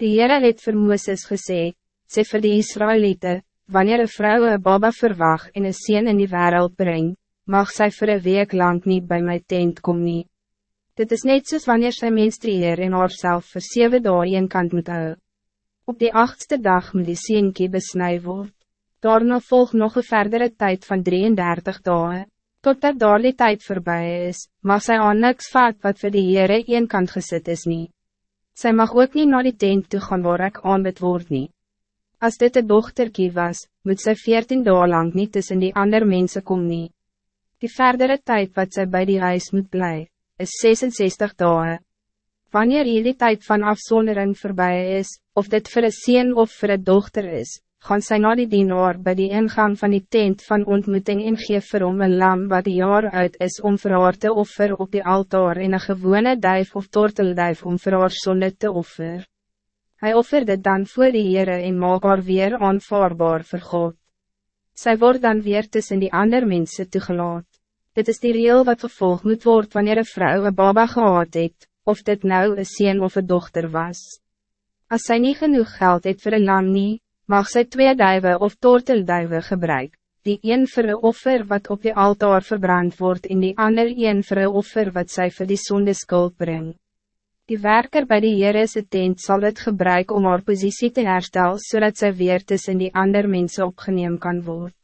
Die Heere het vir Mooses gesê, sê vir die Israëlieten, wanneer een vrouw een baba verwacht en een sien in die wereld brengt, mag zij voor een week lang niet bij mijn tent komen. Dit is net soos wanneer sy menstrueer en haarself vir 7 dagen een kant moet hou. Op die achtste dag moet die sienkie besnij word. Daarna volg nog een verdere tijd van 33 dagen. Totdat daar die tijd voorbij is, mag zij aan niks vat wat voor die Heere een kant gezet is niet. Zij mag ook niet naar die tent toe gaan waar ek aanbid word nie. As dit een dochterkie was, moet zij 14 dagen lang niet tussen die andere mensen kom nie. Die verdere tijd wat zij bij die huis moet blijven, is 66 dagen. Wanneer hier die tijd van afzondering voorbij is, of dit voor een sien of voor een dochter is, gaan sy na die dienaar by die ingang van die tent van ontmoeting en geef vir hom een lam wat die jaar uit is om vir haar te offer op die altaar en een gewone duif of tortelduif om vir haar sonde te offer. Hij offerde dan voor die Heere en maak haar weer aanvaarbaar vir God. Sy word dan weer tussen die ander mensen toegelaat. Dit is die reel wat gevolg moet worden wanneer een vrouw een baba gehad het, of dit nou een sien of een dochter was. Als zij niet genoeg geld het voor een lam niet, mag zij twee duiven of tortelduiven gebruik, die een voor een offer wat op je altaar verbrand wordt en die ander een voor een offer wat zij voor die zonde skuld brengt. Die werker bij die Heerese tent zal het gebruik om haar positie te herstellen, zodat zij weer tussen die andere mensen opgenomen kan worden.